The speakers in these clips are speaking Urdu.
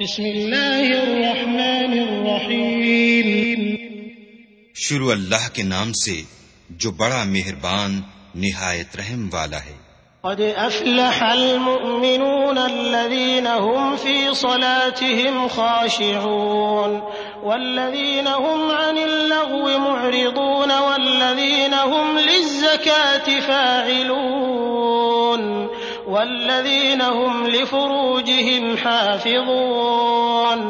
بسم اللہ الرحمن الرحیم۔ شروع اللہ کے نام سے جو بڑا مہربان نہایت رحم والا ہے۔ قد افلح المؤمنون الذين هم في صلاتهم خاشعون والذين هم عن اللغو معرضون والذين هم للزكاة فاعلون۔ والذين هم لفروجهم حافظون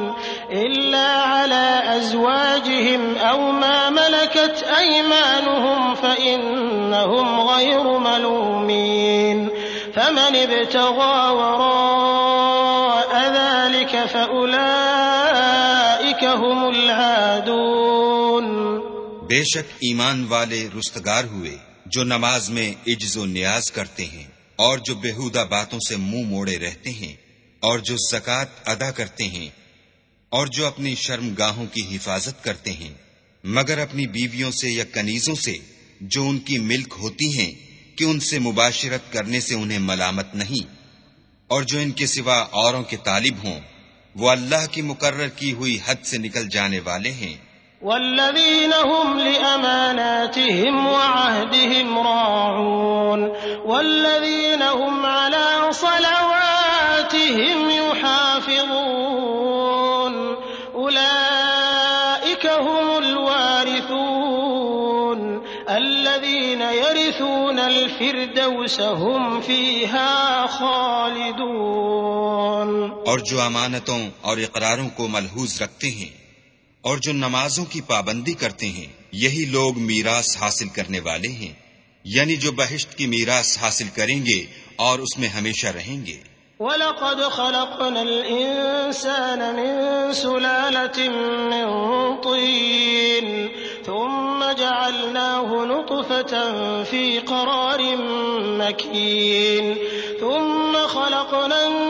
إلا على أزواجهم أو ما ملكت أيمانهم فإنهم غير ملومين فمن ابتغى وراء ذلك فأولئك هم العادون بے شک ایمان والے رستگار ہوئے جو نماز میں عجز و نیاز کرتے ہیں۔ اور جو بےحودہ باتوں سے منہ موڑے رہتے ہیں اور جو زکوٰۃ ادا کرتے ہیں اور جو اپنی شرم گاہوں کی حفاظت کرتے ہیں، مگر اپنی بیویوں سے یا کنیزوں سے جو ان کی ملک ہوتی ہیں کہ ان سے مباشرت کرنے سے انہیں ملامت نہیں، اور جو ان کے سوا اوروں کے طالب ہوں، وہ اللہ کی مقرر کی ہوئی حد سے نکل جانے والے ہیں۔ والذين هم لأماناتهم وعهدهم راعون والذين هم على صلواتهم يحافظون أولئك هم الوارثون الذين يرثون الفردوس هم فيها خالدون اور جو امانتوں اور اقراروں کو ملحوظ رکھتے ہیں اور جو نمازوں کی پابندی کرتے ہیں، یہی لوگ میراث حاصل کرنے والے ہیں۔ یعنی جو بہشت کی میراث حاصل کریں گے اور اس میں ہمیشہ رہیں گے۔ وَلَقَدْ خَلَقْنَا الْإِنسَانَ مِن سُلَالَةٍ مِّن طِينٍ ثُمَّ جَعَلْنَاهُ نُطْفَةً فِي قَرَارٍ مَّكِينٍ ثُمَّ خَلَقْنَا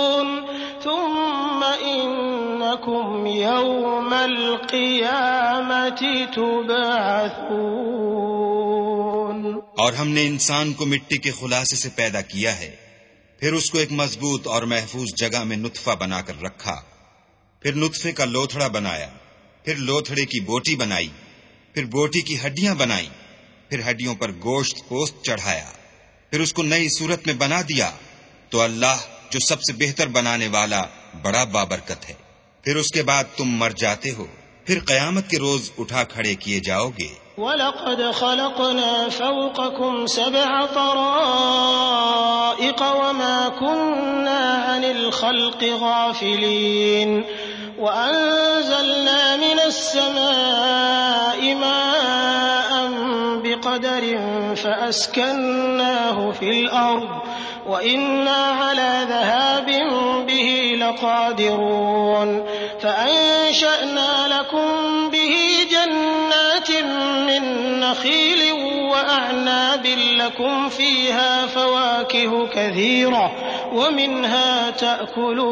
إنكم يوم القيامة تبعثون اور ہم نے انسان کو مٹی کے خلاصے سے پیدا کیا ہے، پھر اس کو ایک مضبوط اور محفوظ جگہ میں نطفہ بنا کر رکھا، پھر نطفے کا لوتھڑا بنایا، پھر لوتھڑے کی بوٹی بنائی، پھر بوٹی کی ہڈیاں بنائی، پھر ہڈیوں پر گوشت پوست چڑھایا، پھر اس کو نئی صورت میں بنا دیا، تو اللہ جو سب سے بہتر بنانے والا بڑا بابرکت ہے۔ پھر اس کے بعد تم مر جاتے ہو۔ پھر قیامت کے روز اٹھا کھڑے کیے جاؤ گے۔ وَلَقَدْ خَلَقْنَا فَوْقَكُمْ سَبْعَ طَرَائِقَ وَمَا كُنَّا عَنِ الْخَلْقِ غَافِلِينَ وَأَنزَلْنَا مِنَ السَّمَاءِ مَاءً بِقَدَرٍ فَأَسْكَنَّاهُ فِي الْأَرْضِ وَإِنَّا عَلَى ذَهَابٍ بِهِ لَقَادِرُونَ فَأَنشَأْنَا لَكُم بِهِ جَنَّاتٍ مِّن نَّخِيلٍ وَأَعْنَابٍ لَّكُمْ فِيهَا فَوَاكِهُ كَثِيرَةٌ وَمِنْهَا تَأْكُلُونَ.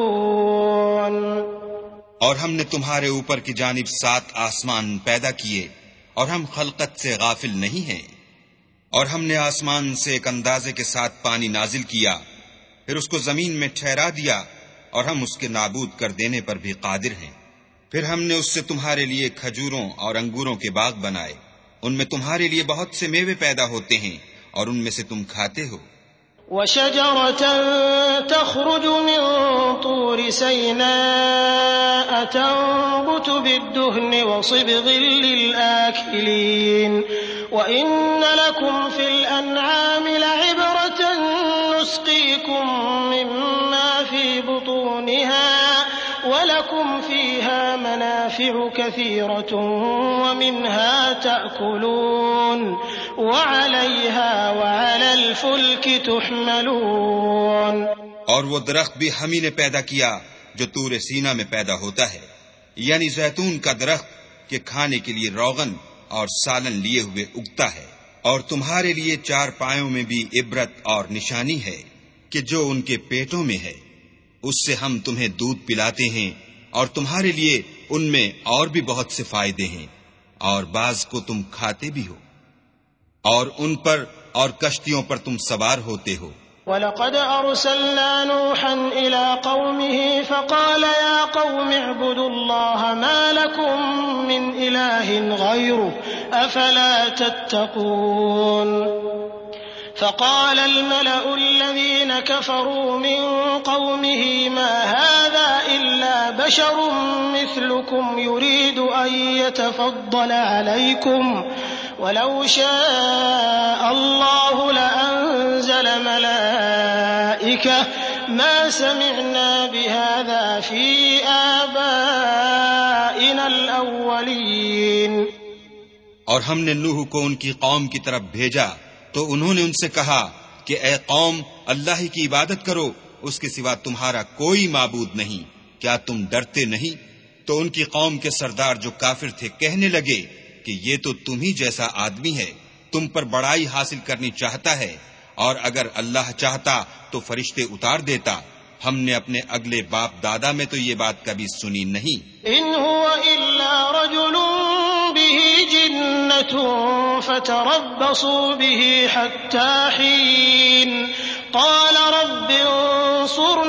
اور ہم نے تمہارے اوپر کی جانب سات آسمان پیدا کیے اور ہم خلقت سے غافل نہیں ہیں۔ اور ہم نے آسمان سے ایک اندازے کے ساتھ پانی نازل کیا، پھر اس کو زمین میں ٹھہرا دیا اور ہم اس کے نابود کر دینے پر بھی قادر ہیں۔ پھر ہم نے اس سے تمہارے لیے کھجوروں اور انگوروں کے باغ بنائے۔ ان میں تمہارے لیے بہت سے میوے پیدا ہوتے ہیں اور ان میں سے تم کھاتے ہو۔ وَشَجَرَةً تَخْرُجُ مِن طُورِ سَيْنَاءَ تَنبُتُ بِالدُّهْنِ وَصِبْغٍ لِّلْآكِلِينَ وَإِنَّ لَكُمْ فِي الْأَنْعَامِ لَعِبْرَةً نُّسْقِيكُم مِّمَّا مَنَافِعُ كَثِيرَةٌ وَمِنْهَا تَأْكُلُونَ وَعَلَيْهَا وَعَلَى الْفُلْكِ تُحْمَلُونَ. اور وہ درخت بھی ہم ہی نے پیدا کیا جو تور سینا میں پیدا ہوتا ہے. یعنی زیتون کا درخت کے کھانے کے لیے روغن اور سالن لیے ہوئے اگتا ہے. اور تمہارے لیے چار پایوں میں بھی عبرت اور نشانی ہے کہ جو ان کے پیٹوں میں ہے، اس سے ہم تمہیں دودھ پلاتے ہیں اور تمہارے لیے ان میں اور بھی بہت سے فائدے ہیں، اور بعض کو تم کھاتے بھی ہو۔ اور ان پر اور کشتیوں پر تم سوار ہوتے ہو۔ وَلَقَدْ أَرْسَلْنَا نُوحًا إِلَىٰ قَوْمِهِ فَقَالَ يَا قَوْمِ اعْبُدُوا اللَّهَ مَا لَكُم مِّنْ إِلَٰهٍ غَيْرُهُ أَفَلَا تَتَّقُونَ فقال الملأ الذين كفروا من قومه ما هذا بشر مثلكم يريد أن يتفضل عليكم ولو شاء الله لأنزل ملائكة ما سمعنا بهذا في آبائنا الأولين. اور ہم نے نوح کو ان کی قوم کی طرف بھیجا تو انہوں نے ان سے کہا کہ اے قوم، اللہ کی عبادت کرو، اس کے سوا تمہارا کوئی معبود نہیں۔ کیا تم ڈرتے نہیں؟ تو ان کی قوم کے سردار جو کافر تھے کہنے لگے کہ یہ تو تم ہی جیسا آدمی ہے، تم پر بڑائی حاصل کرنی چاہتا ہے، اور اگر اللہ چاہتا تو فرشتے اتار دیتا۔ ہم نے اپنے اگلے باپ دادا میں تو یہ بات کبھی سنی نہیں۔ ان هو الا رجل فتربصوا به حتى حين۔ قال رب انصرني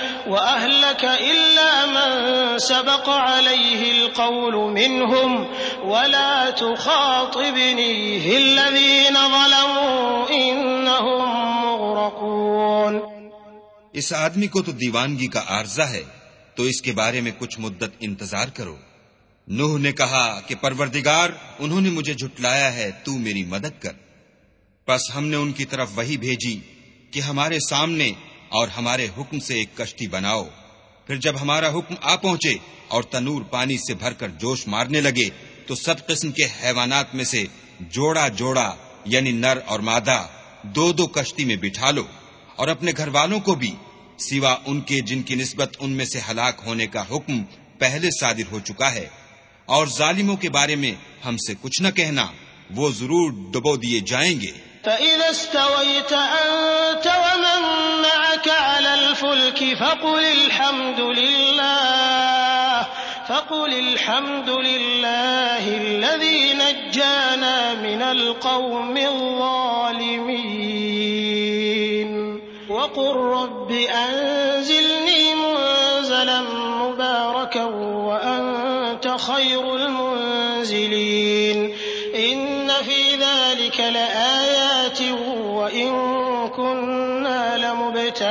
وأهلك إلا من سبق عليه القول منهم ولا تخاطبني في الذين ظلموا إنهم مغرقون اس آدمی کو تو دیوانگی کا عارضہ ہے، تو اس کے بارے میں کچھ مدت انتظار کرو۔ نوح نے کہا کہ پروردگار، انہوں نے مجھے جھٹلایا ہے، تو میری مدد کر۔ پس ہم نے ان کی طرف وہی بھیجی کہ ہمارے سامنے اور ہمارے حکم سے ایک کشتی بناؤ۔ پھر جب ہمارا حکم آ پہنچے اور تنور پانی سے بھر کر جوش مارنے لگے، تو سب قسم کے حیوانات میں سے جوڑا جوڑا یعنی نر اور مادہ، دو دو کشتی میں بٹھا لو۔ اور اپنے گھر والوں کو بھی، سوا ان کے جن کی نسبت ان میں سے ہلاک ہونے کا حکم پہلے صادر ہو چکا ہے۔ اور ظالموں کے بارے میں ہم سے کچھ نہ کہنا، وہ ضرور ڈبو دیے جائیں گے۔ فإذا استويت أنت ومن معك على الفلك فقل الحمد لله، فقل الحمد لله الذي نجانا من القوم الظالمين.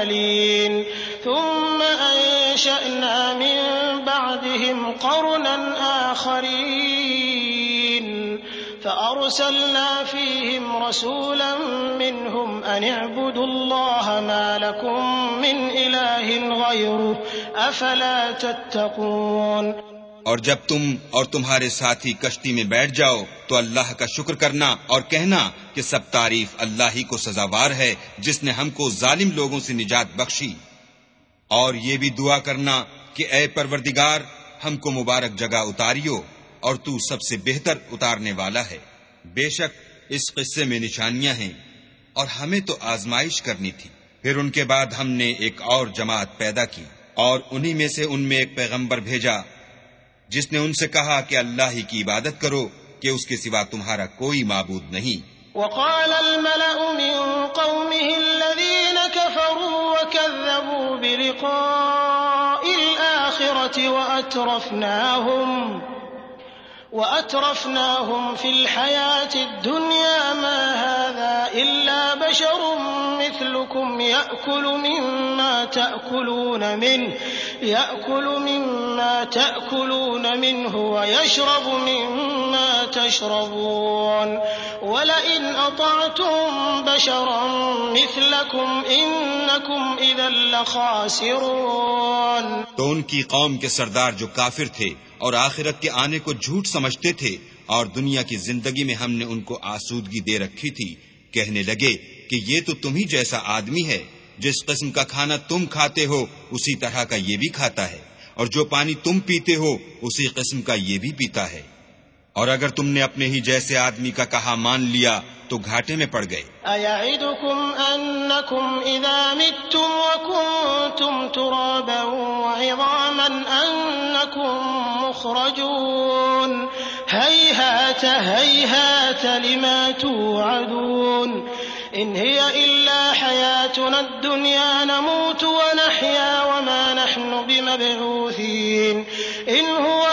لمبتلين ثم أنشأنا من بعدهم قرنا آخرين. فأرسلنا فيهم رسولا منهم أن اعبدوا الله ما لكم من إله غيره أفلا تتقون. اور جب تم اور تمہارے ساتھی کشتی میں بیٹھ جاؤ تو اللہ کا شکر کرنا اور کہنا کہ سب تعریف اللہ ہی کو سزاوار ہے، جس نے ہم کو ظالم لوگوں سے نجات بخشی۔ اور یہ بھی دعا کرنا کہ اے پروردگار، ہم کو مبارک جگہ اتاریو اور تو سب سے بہتر اتارنے والا ہے۔ بے شک اس قصے میں نشانیاں ہیں اور ہمیں تو آزمائش کرنی تھی۔ پھر ان کے بعد ہم نے ایک اور جماعت پیدا کی اور انہی میں سے ان میں ایک پیغمبر بھیجا۔ جس نے ان سے کہا کہ اللہ ہی کی عبادت کرو کہ اس کے سوا تمہارا کوئی معبود نہیں۔ وقال الملأ من قومه الذين كفروا وكذبوا بلقاء الآخرة وأترفناهم وأترفناهم في الحياة الدنيا، ما هذا إلا بشر مثلكم يأكل مما تأكلون منه، يأكل مما تأكلون منه ويشرب مما تشربون. ولئن أطعتم بشرا مثلكم إنكم إذا لخاسرون. تو ان کی قوم کے سردار جو کافر تھے اور آخرت کے آنے کو جھوٹ سمجھتے تھے، اور دنیا کی زندگی میں ہم نے ان کو آسودگی دے رکھی تھی کہنے لگے کہ یہ تو تم ہی جیسا آدمی ہے، جس قسم کا کھانا تم کھاتے ہو، اسی طرح کا یہ بھی کھاتا ہے، اور جو پانی تم پیتے ہو، اسی قسم کا یہ بھی پیتا ہے۔ اور اگر تم نے اپنے ہی جیسے آدمی کا کہا مان لیا، تو گھاٹے میں پڑ گئے۔ أَيَعِدُكُمْ أَنَّكُمْ إِذَا مِتُّمْ وَكُنْتُمْ تُرَابًا وَعِظَامًا أَنَّكُمْ مُخْرَجُونَ۔ هَيْهَاتَ هَيْهَاتَ لِمَا تُوعَدُونَ إِنْ هِيَ إِلَّا حَيَاتُنَا الدُّنْيَا نَمُوتُ وَنَحْيَا وَمَا نَحْنُ بِمَبْعُوثِينَ إِنْ هُوَ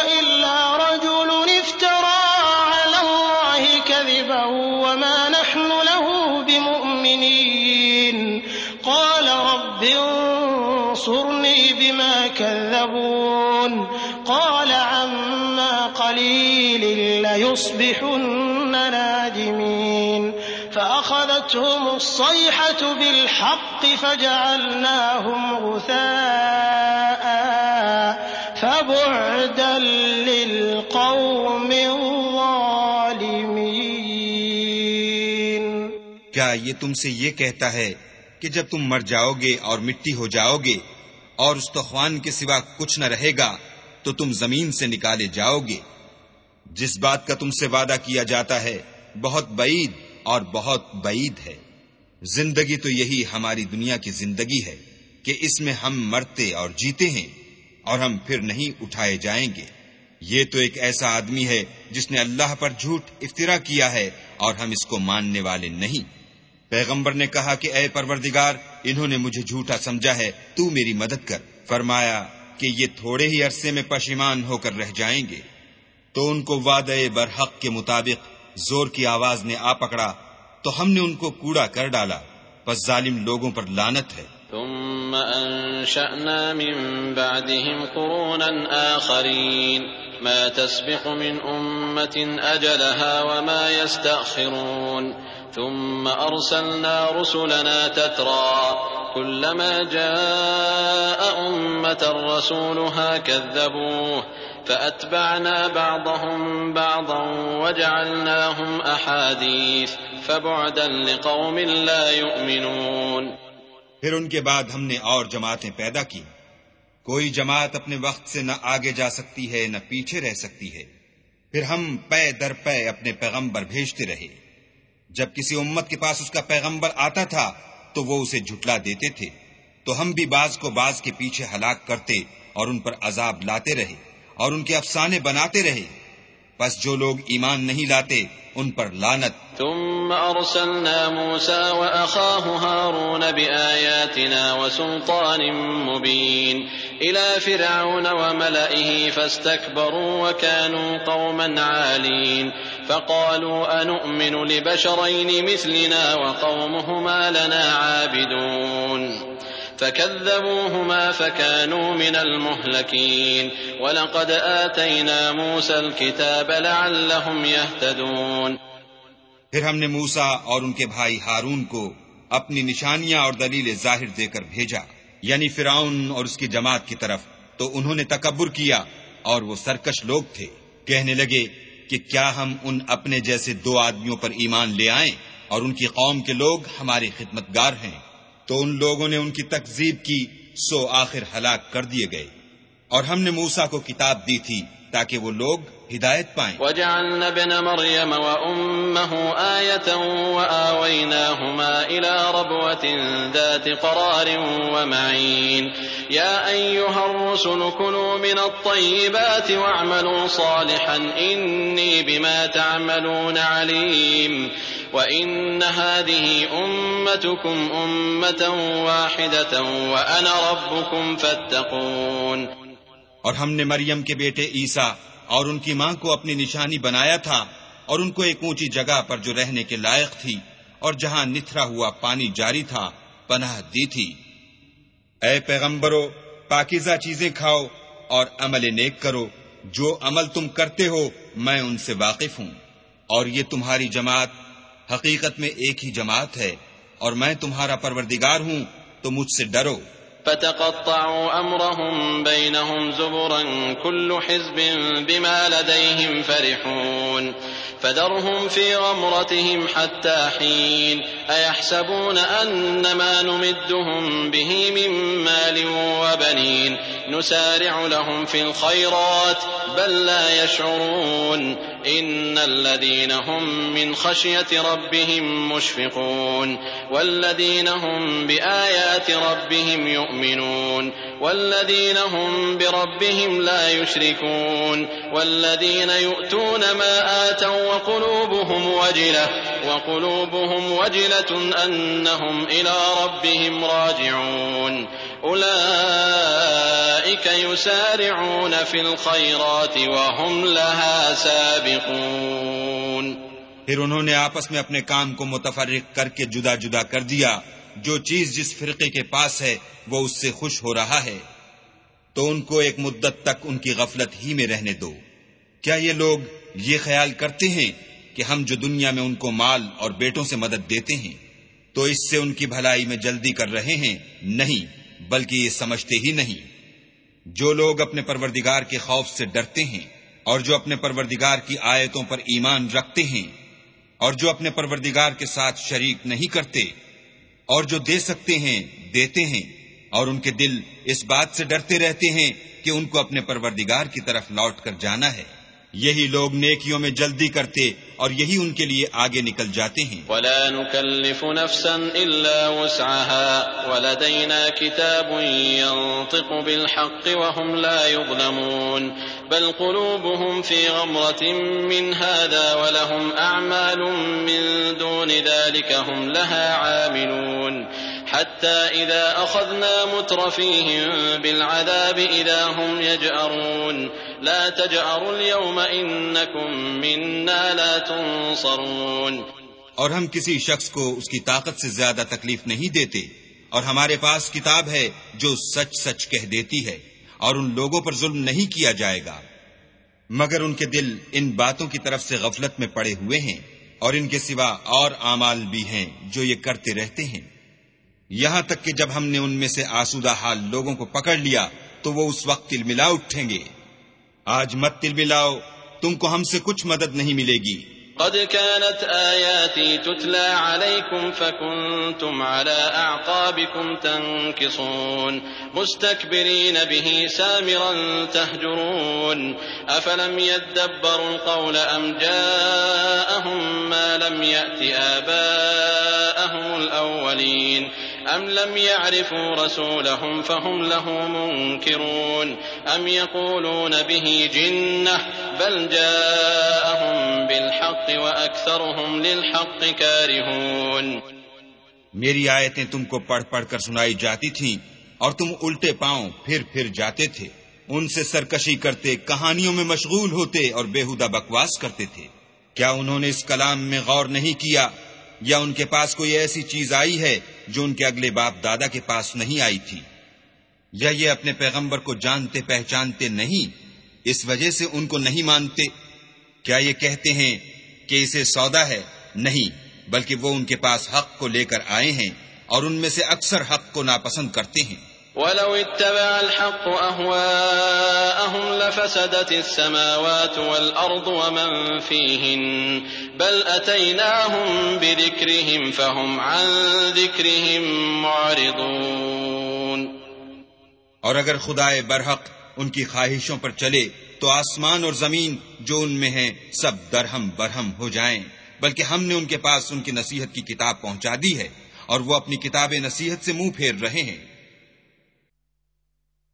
لَّيُصْبِحُنَّ نَادِمِينَ. فأخذتهم الصيحة بالحق فجعلناهم غثاء. فبعدا للقوم الظالمين. کیا یہ تم سے یہ کہتا ہے کہ جب تم مر جاؤ گے اور مٹی ہو جاؤ گے اور استخوان کے سوا کچھ نہ رہے گا، تو تم زمین سے نکالے جاؤ گے جس بات کا تم سے وعدہ کیا جاتا ہے، بہت بعید اور بہت بعید ہے۔ زندگی تو یہی ہماری دنیا کی زندگی ہے کہ اس میں ہم مرتے اور جیتے ہیں اور ہم پھر نہیں اٹھائے جائیں گے۔ یہ تو ایک ایسا آدمی ہے جس نے اللہ پر جھوٹ افطرا کیا ہے اور ہم اس کو ماننے والے نہیں۔ پیغمبر نے کہا کہ اے پروردگار، انہوں نے مجھے جھوٹا سمجھا ہے، تو میری مدد کر۔ فرمایا کہ یہ تھوڑے ہی عرصے میں پشیمان ہو کر رہ جائیں گے۔ تو ان کو وعدے برحق کے مطابق زور کی آواز نے آ پکڑا، تو ہم نے ان کو کوڑا کر ڈالا، پس ظالم لوگوں پر لانت ہے۔ ثم أنشأنا من بعدهم قرونا آخرين ما تسبق من أمة أجلها وما يستأخرون۔ ثم أرسلنا رسلنا تترى كلما جاء أمة رسولها كذبوه فأتبعنا بعضهم بعضا وجعلناهم أحاديث فبعدا لقوم لا يؤمنون. پھر ان کے بعد ہم نے اور جماعتیں پیدا کی۔ کوئی جماعت اپنے وقت سے نہ آگے جا سکتی ہے، نہ پیچھے رہ سکتی ہے۔ پھر ہم پے در پے اپنے پیغمبر بھیجتے رہے۔ جب کسی امت کے پاس اس کا پیغمبر آتا تھا، تو وہ اسے جھٹلا دیتے تھے۔ تو ہم بھی بعض کو بعض کے پیچھے ہلاک کرتے اور ان پر عذاب لاتے رہے۔ اور ان کے افسانے بناتے رہے۔ بس جو لوگ ایمان نہیں لاتے، ان پر لانت ثم أرسلنا موسى وأخاه هارون بآياتنا وسلطان مبين إلى فرعون وملئه فاستكبروا وكانوا قوما عالين فقالوا أنؤمن لبشرين مثلنا وقومهما لنا عابدون فكذبوهما فكانوا من المهلكين ولقد آتينا موسى الكتاب لعلهم يهتدون پھر ہم نے موسا اور ان کے بھائی ہارون کو اپنی نشانیاں اور دلیل ظاہر دے کر بھیجا یعنی فرعون اور اس کی جماعت کی طرف۔ تو انہوں نے تکبر کیا اور وہ سرکش لوگ تھے۔ کہنے لگے کہ کیا ہم ان اپنے جیسے دو آدمیوں پر ایمان لے آئیں اور ان کی قوم کے لوگ ہمارے خدمتگار ہیں؟ تو ان لوگوں نے ان کی تکزیب کی، سو آخر ہلاک کر دیے گئے۔ اور ہم نے موسا کو کتاب دی تھی تاکہ وہ لوگ ہدایت پائیں۔ وجعلنا ابن مريم وأمه آية وآويناهما إلى ربوة ذات قرار ومعين يا أيها الرسل كلوا من الطيبات واعملوا صالحا إني بما تعملون عليم وإن هذه أمتكم أمة واحدة وأنا ربكم فاتقون اور ہم نے مریم کے بیٹے عیسیٰ اور ان کی ماں کو اپنی نشانی بنایا تھا اور ان کو ایک اونچی جگہ پر جو رہنے کے لائق تھی اور جہاں نتھرا ہوا پانی جاری تھا، پناہ دی تھی۔ اے پیغمبرو، پاکیزہ چیزیں کھاؤ اور عمل نیک کرو۔ جو عمل تم کرتے ہو، میں ان سے واقف ہوں اور یہ تمہاری جماعت حقیقت میں ایک ہی جماعت ہے اور میں تمہارا پروردگار ہوں، تو مجھ سے ڈرو۔ فتقطعوا امرهم بينهم زبرا، كل حزب بما لديهم فرحون۔ فذرهم في غمرتهم حتى حين أيحسبون أن ما نمدهم به من مال وبنين نسارع لهم في الخيرات بل لا يشعرون إن الذين هم من خشية ربهم مشفقون والذين هم بآيات ربهم يؤمنون والذين هم بربهم لا يشركون والذين يؤتون ما آتوا وقلوبهم وجلة وقلوبهم وجلة أنهم إلى ربهم راجعون. أولئك يسارعون في الخيرات وهم لها سابقون. پھر انہوں نے آپس میں اپنے کام کو متفرق کر کے جدا جدا کر دیا۔ جو چیز جس فرقے کے پاس ہے، وہ اس سے خوش ہو رہا ہے۔ تو ان کو ایک مدت تک ان کی غفلت ہی میں رہنے دو۔ کیا یہ لوگ یہ خیال کرتے ہیں کہ ہم جو دنیا میں ان کو مال اور بیٹوں سے مدد دیتے ہیں، تو اس سے ان کی بھلائی میں جلدی کر رہے ہیں، نہیں، بلکہ یہ سمجھتے ہی نہیں۔ جو لوگ اپنے پروردگار کے خوف سے ڈرتے ہیں اور جو اپنے پروردگار کی آیتوں پر ایمان رکھتے ہیں اور جو اپنے پروردگار کے ساتھ شریک نہیں کرتے اور جو دے سکتے ہیں، دیتے ہیں اور ان کے دل اس بات سے ڈرتے رہتے ہیں کہ ان کو اپنے پروردگار کی طرف لوٹ کر جانا ہے۔ یہی لوگ نیکیوں میں جلدی کرتے اور یہی ان کے لیے آگے نکل جاتے ہیں۔ ولا نكلف نفسا الا وسعها ولدينا كتاب ينطق بالحق وهم لا يظلمون بل قلوبهم في غمرة من هذا ولهم اعمال من دون ذلك هم لها عاملون حتى إذا أخذنا مترفيهم بالعذاب إذا هم يجأرون لا تجأروا اليوم إنكم منا لا تنصرون. اور ہم کسی شخص کو اس کی طاقت سے زیادہ تکلیف نہیں دیتے، اور ہمارے پاس کتاب ہے جو سچ سچ کہہ دیتی ہے، اور ان لوگوں پر ظلم نہیں کیا جائے گا۔ مگر ان کے دل ان باتوں کی طرف سے غفلت میں پڑے ہوئے ہیں، اور ان کے سوا اور اعمال بھی ہیں جو یہ کرتے رہتے ہیں۔ یہاں تک کہ جب ہم نے ان میں سے آسودہ حال لوگوں کو پکڑ لیا، تو وہ اس وقت تل ملا اٹھیں گے۔ آج مت تل ملاؤ تم کو ہم سے کچھ مدد نہیں ملے گی۔ قد كانت آياتي تتلى عليكم فكنتم على أعقابكم تنكصون، مستكبرين به سامرا تهجرون. أفلم يدبروا القول أم جاءهم ما لم يأت آباءهم الأولين؟ أم لم يعرفوا رسولهم فهم له منكرون أم يقولون به جنة بل جاءهم بالحق وأكثرهم للحق كارهون میری آیتیں تم کو پڑھ پڑھ کر سنائی جاتی تھیں اور تم الٹے پاؤں پھر پھر جاتے تھے۔ ان سے سرکشی کرتے، کہانیوں میں مشغول ہوتے اور بےحدہ بکواس کرتے تھے۔ کیا انہوں نے اس کلام میں غور نہیں کیا؟ یا ان کے پاس کوئی ایسی چیز آئی ہے جو ان کے اگلے باپ دادا کے پاس نہیں آئی تھی۔ یا یہ اپنے پیغمبر کو جانتے پہچانتے نہیں، اس وجہ سے ان کو نہیں مانتے؟ کیا یہ کہتے ہیں کہ اسے سودا ہے؟ نہیں، بلکہ وہ ان کے پاس حق کو لے کر آئے ہیں اور ان میں سے اکثر حق کو ناپسند کرتے ہیں۔ ولو اتبع الحق أهواءهم لفسدت السماوات والأرض ومن فيهن بل أتيناهم بذكرهم فهم عن ذكرهم معرضون اور اگر خدائے برحق ان کی خواہشوں پر چلے تو آسمان اور زمین جو ان میں ہیں سب درہم برہم ہو جائیں، بلکہ ہم نے ان کے پاس ان کی نصیحت کی کتاب پہنچا دی ہے اور وہ اپنی کتاب نصیحت سے منہ پھیر رہے ہیں۔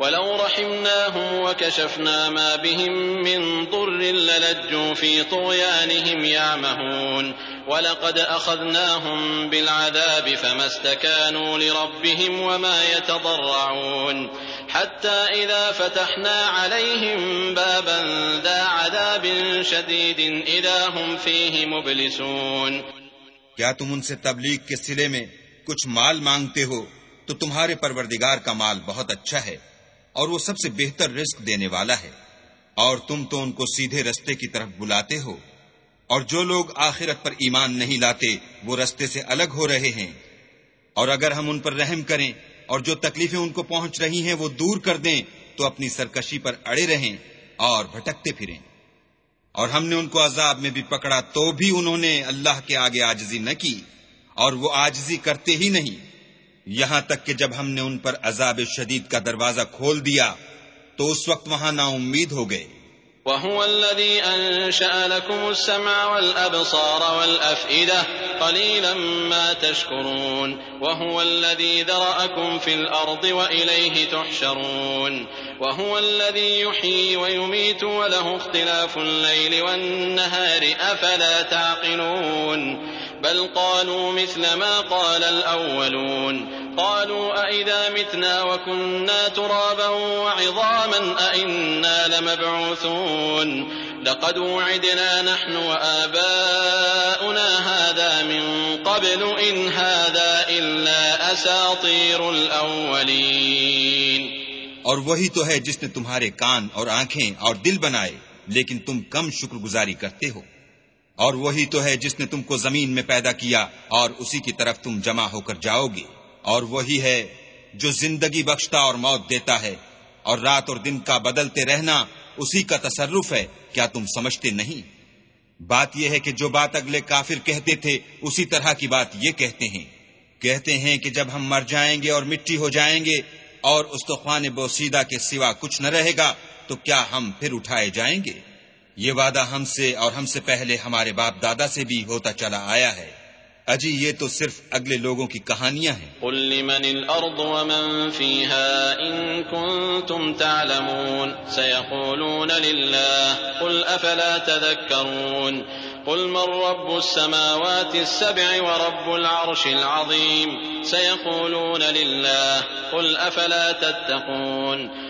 ولو رحمناهم وكشفنا ما بهم من ضر للجوا في طغيانهم يعمهون ولقد أخذناهم بالعذاب فما استكانوا لربهم وما يتضرعون حتى إذا فتحنا عليهم بابا ذا عذاب شديد إذا هم فيه مبلسون کیا تم ان سے تبلیغ کے سلے میں کچھ مال مانگتے ہو؟ تو تمہارے پروردگار کا مال بہت اچھا ہے۔ اور وہ سب سے بہتر رزق دینے والا ہے۔ اور تم تو ان کو سیدھے رستے کی طرف بلاتے ہو۔ اور جو لوگ آخرت پر ایمان نہیں لاتے، وہ رستے سے الگ ہو رہے ہیں۔ اور اگر ہم ان پر رحم کریں اور جو تکلیفیں ان کو پہنچ رہی ہیں وہ دور کر دیں، تو اپنی سرکشی پر اڑے رہیں اور بھٹکتے پھریں۔ اور ہم نے ان کو عذاب میں بھی پکڑا، تو بھی انہوں نے اللہ کے آگے آجزی نہ کی۔ اور وہ آجزی کرتے ہی نہیں۔ یہاں تک کہ جب ہم نے ان پر عذاب شدید کا دروازہ کھول دیا، تو اس وقت وہاں نا امید ہو گئے۔ وهو الذي أنشأ لكم السمع والأبصار والأفئدة قليلا ما تشكرون وهو الذي ذرأكم في الأرض وإليه تحشرون وهو الذي يحيي ويميت وله اختلاف الليل والنهار أفلا تعقلون بل قالوا مثل ما قال الأولون. قالوا أئذا متنا وكنا ترابا وعظاما أئنا لمبعوثون. لقد وعدنا نحن وآباؤنا هذا من قبل إن هذا إلا أساطير الأولين. اور وہی تو ہے جس نے تمہارے کان اور آنکھیں اور دل بنائے، لیکن تم کم شکر گزاری کرتے ہو۔ اور وہی تو ہے جس نے تم کو زمین میں پیدا کیا اور اسی کی طرف تم جمع ہو کر جاؤ گے۔ اور وہی ہے جو زندگی بخشتا اور موت دیتا ہے۔ اور رات اور دن کا بدلتے رہنا اسی کا تصرف ہے، کیا تم سمجھتے نہیں؟ بات یہ ہے کہ جو بات اگلے کافر کہتے تھے، اسی طرح کی بات یہ کہتے ہیں۔ کہتے ہیں کہ جب ہم مر جائیں گے اور مٹی ہو جائیں گے اور استخوان بوسیدہ کے سوا کچھ نہ رہے گا، تو کیا ہم پھر اٹھائے جائیں گے؟ یہ وعدہ ہم سے اور ہم سے پہلے ہمارے باپ دادا سے بھی ہوتا چلا آیا ہے۔ اجی، یہ تو صرف اگلے لوگوں کی کہانیاں ہیں۔ قل لمن الارض ومن فيها ان كنتم تعلمون سيقولون لله قل افلا تذكرون قل من رب السماوات السبع ورب العرش العظيم سيقولون لله قل افلا تتقون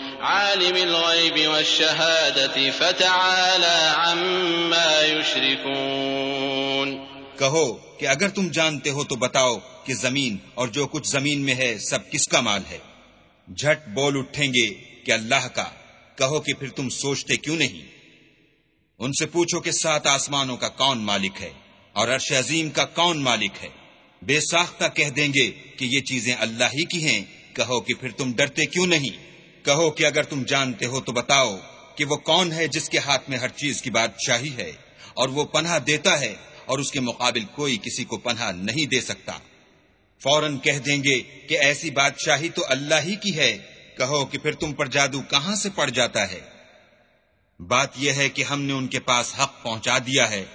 عالم الغيب والشهادة فتعالى عما يشركون. کہو کہ اگر تم جانتے ہو تو بتاؤ کہ زمین اور جو کچھ زمین میں ہے سب کس کا مال ہے؟ جھٹ بول اٹھیں گے کہ اللہ کا۔ کہو کہ پھر تم سوچتے کیوں نہیں؟ ان سے پوچھو کہ سات آسمانوں کا کون مالک ہے اور عرش عظیم کا کون مالک ہے؟ بے ساختہ کہہ دیں گے کہ یہ چیزیں اللہ ہی کی ہیں۔ کہو کہ پھر تم ڈرتے کیوں نہیں؟ کہو کہ اگر تم جانتے ہو تو بتاؤ کہ وہ کون ہے جس کے ہاتھ میں ہر چیز کی بادشاہی ہے اور وہ پناہ دیتا ہے اور اس کے مقابل کوئی کسی کو پناہ نہیں دے سکتا۔ فوراً کہہ دیں گے کہ ایسی بادشاہی تو اللہ ہی کی ہے۔ کہو کہ پھر تم پر جادو کہاں سے پڑ جاتا ہے؟ بات یہ ہے کہ ہم نے ان کے پاس حق پہنچا دیا ہے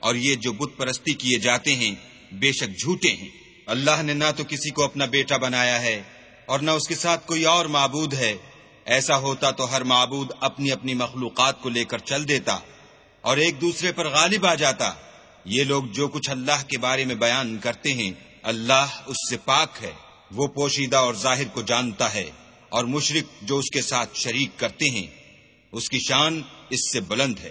اور یہ جو بت پرستی کیے جاتے ہیں، بے شک جھوٹے ہیں۔ اللہ نے نہ تو کسی کو اپنا بیٹا بنایا ہے اور نہ اس کے ساتھ کوئی اور معبود ہے۔ ایسا ہوتا تو ہر معبود اپنی اپنی مخلوقات کو لے کر چل دیتا اور ایک دوسرے پر غالب آ جاتا۔ یہ لوگ جو کچھ اللہ کے بارے میں بیان کرتے ہیں، اللہ اس سے پاک ہے۔ وہ پوشیدہ اور ظاہر کو جانتا ہے اور مشرق جو اس کے ساتھ شریک کرتے ہیں، اس کی شان اس سے بلند ہے۔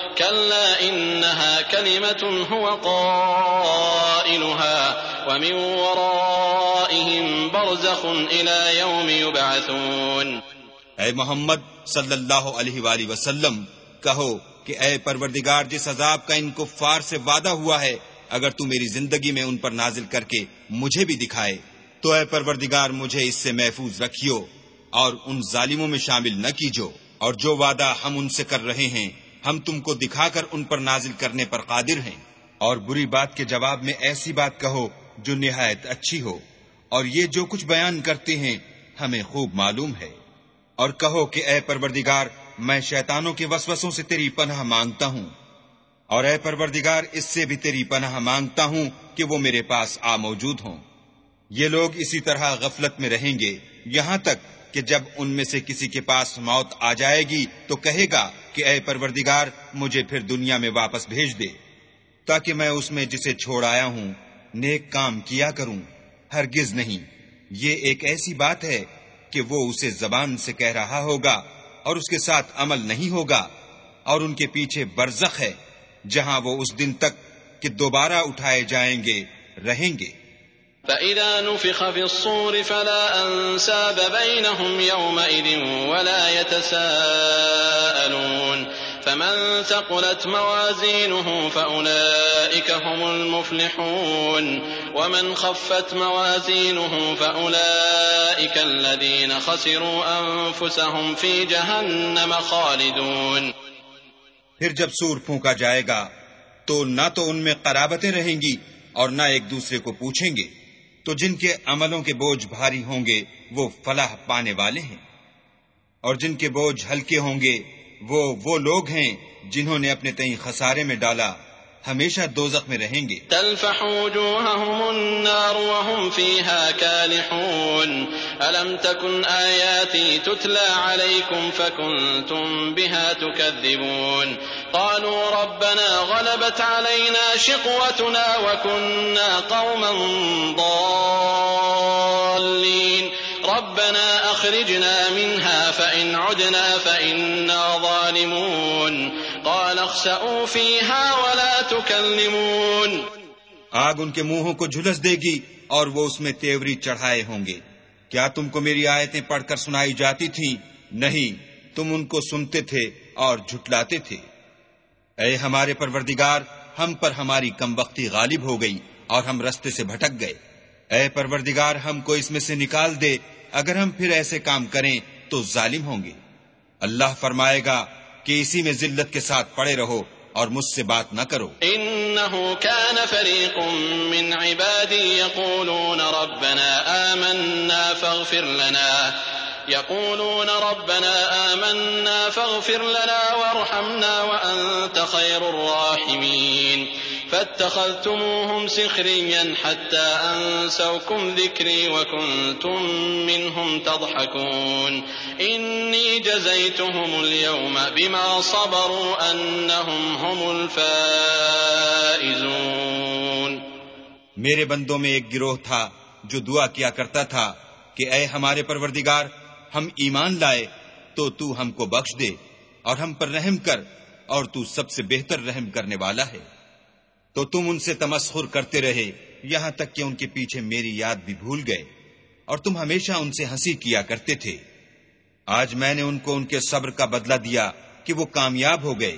كلا إنها كلمة هو قائلها ومن ورائهم برزخ إلى يوم يبعثون اے محمد صلی اللہ علیہ وآلہ وسلم، کہو کہ اے پروردگار، جس عذاب کا ان کفار سے وعدہ ہوا ہے، اگر تو میری زندگی میں ان پر نازل کر کے مجھے بھی دکھائے، تو اے پروردگار، مجھے اس سے محفوظ رکھیو اور ان ظالموں میں شامل نہ کیجو، اور جو وعدہ ہم ان سے کر رہے ہیں ہم تم کو دکھا کر ان پر نازل کرنے پر قادر ہیں۔ اور بری بات کے جواب میں ایسی بات کہو جو نہایت اچھی ہو۔ اور یہ جو کچھ بیان کرتے ہیں، ہمیں خوب معلوم ہے۔ اور کہو کہ اے پروردگار، میں شیطانوں کے وسوسوں سے تیری پناہ مانگتا ہوں۔ اور اے پروردگار، اس سے بھی تیری پناہ مانگتا ہوں کہ وہ میرے پاس آ موجود ہوں۔ یہ لوگ اسی طرح غفلت میں رہیں گے۔ یہاں تک کہ جب ان میں سے کسی کے پاس موت آ جائے گی تو کہے گا کہ اے پروردگار، مجھے پھر دنیا میں واپس بھیج دے، تاکہ میں اس میں جسے چھوڑ آیا ہوں، نیک کام کیا کروں۔ ہرگز نہیں۔ یہ ایک ایسی بات ہے کہ وہ اسے زبان سے کہہ رہا ہوگا اور اس کے ساتھ عمل نہیں ہوگا اور ان کے پیچھے برزخ ہے، جہاں وہ اس دن تک کہ دوبارہ اٹھائے جائیں گے، رہیں گے۔ فَإِذَا نُفِخَ فِي الصُّورِ فَلَا أَنسَابَ بَيْنَهُمْ يَوْمَئِذٍ وَلَا يَتَسَاءَلُونَ فمن ثقلت موازينه فأولئك هم المفلحون ومن خفت موازينه فأولئك الذين خسروا أنفسهم في جهنم خالدون پھر جب سور پھونکا جائے گا تو نہ تو ان میں قرابتیں رہیں گی اور نہ ایک دوسرے کو پوچھیں گے۔ تو جن کے عملوں کے بوجھ بھاری ہوں گے، وہ فلاح پانے والے ہیں۔ اور جن کے بوجھ ہلکے ہوں گے، وہ وہ لوگ ہیں جنہوں نے اپنے تئیں خسارے میں ڈالا، ہمیشہ دوزخ میں رہیں گے۔ تلفح وجوههم النار وهم فيها كالحون ألم تكن آياتي تتلى عليكم فكنتم بها تكذبون قالوا ربنا غلبت علينا شقوتنا وكنا قوما ضالين. ربنا أخرجنا منها فإن عدنا فإنا ظالمون. قال اخسأوا فيها ولا تكلمون. آگ ان کے منہوں کو جھلس دے گی اور وہ اس میں تیوری چڑھائے ہوں گے۔ کیا تم کو میری آیتیں پڑھ کر سنائی جاتی تھیں؟ نہیں، تم ان کو سنتے تھے اور جھٹلاتے تھے۔ اے ہمارے پروردگار، ہم پر ہماری کم وقتی غالب ہو گئی اور ہم رستے سے بھٹک گئے۔ اے پروردگار، ہم کو اس میں سے نکال دے۔ اگر ہم پھر ایسے کام کریں تو ظالم ہوں گے۔ اللہ فرمائے گا کہ اسی میں ذلت کے ساتھ پڑے رہو اور مجھ سے بات نہ کرو۔ انہو کان فریق من عبادی یقولون ربنا آمنا فاغفر لنا۔ يقولون ربنا آمنا فاغفر لنا وارحمنا وأنت خير الراحمين. فاتخذتموهم سخريا حتى أنسوكم ذكري وكنتم منهم تضحكون. إني جزيتهم اليوم بما صبروا أنهم هم الفائزون. میرے بندوں میں ایک گروہ تھا جو دعا کیا کرتا تھا کہ اے ہمارے پروردگار ہم ایمان لائے تو تو ہم کو بخش دے اور ہم پر رحم کر اور تو سب سے بہتر رحم کرنے والا ہے۔ تو تم ان سے تمسخر کرتے رہے یہاں تک کہ ان کے پیچھے میری یاد بھی بھول گئے اور تم ہمیشہ ان سے ہنسی کیا کرتے تھے۔ آج میں نے ان کو ان کے صبر کا بدلہ دیا کہ وہ کامیاب ہو گئے۔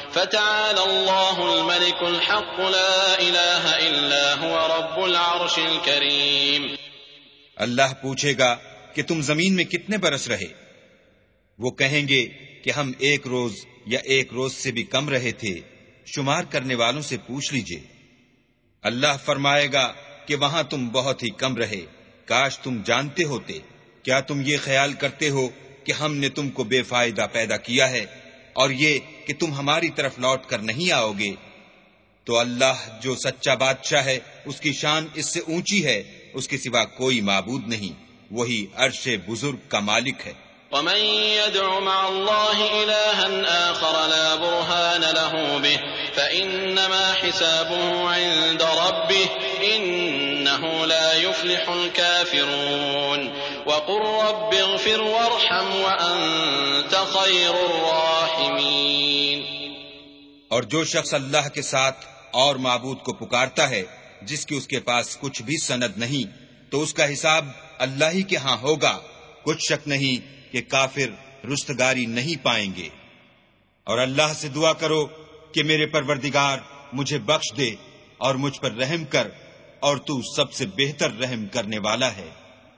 فتعالى الله الملك الحق لا إله إلا هو رب العرش الكريم. اللہ پوچھے گا کہ تم زمین میں کتنے برس رہے؟ وہ کہیں گے کہ ہم ایک روز یا ایک روز سے بھی کم رہے تھے، شمار کرنے والوں سے پوچھ لیجیے۔ اللہ فرمائے گا کہ وہاں تم بہت ہی کم رہے۔ کاش تم جانتے ہوتے، کیا تم یہ خیال کرتے ہو کہ ہم نے تم کو بے فائدہ پیدا کیا ہے؟ اور یہ کہ تم ہماری طرف لوٹ کر نہیں آؤ گے۔ تو اللہ جو سچا بادشاہ ہے، اس کی شان اس سے اونچی ہے، اس کے سوا کوئی معبود نہیں۔ وہی عرش بزرگ کا مالک ہے۔ ومن يدع مع الله إلها آخر لا برهان له به فإنما حسابه عند ربه إنه لا يفلح الكافرون۔ وقل رب اغفر وارحم وأنت خير الراحمين۔ اور جو شخص اللہ کے ساتھ اور معبود کو پکارتا ہے، جس کی اس کے پاس کچھ بھی سند نہیں، تو اس کا حساب اللہ ہی کے ہاں ہوگا۔ کچھ شک نہیں کہ کافر رستگاری نہیں پائیں گے۔ اور اللہ سے دعا کرو کہ میرے پروردگار مجھے بخش دے اور مجھ پر رحم کر، اور تو سب سے بہتر رحم کرنے والا ہے۔